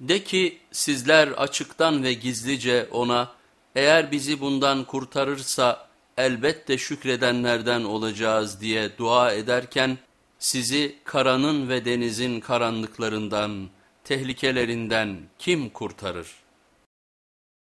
De ki sizler açıktan ve gizlice ona eğer bizi bundan kurtarırsa elbette şükredenlerden olacağız diye dua ederken sizi karanın ve denizin karanlıklarından, tehlikelerinden kim kurtarır?